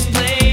this place.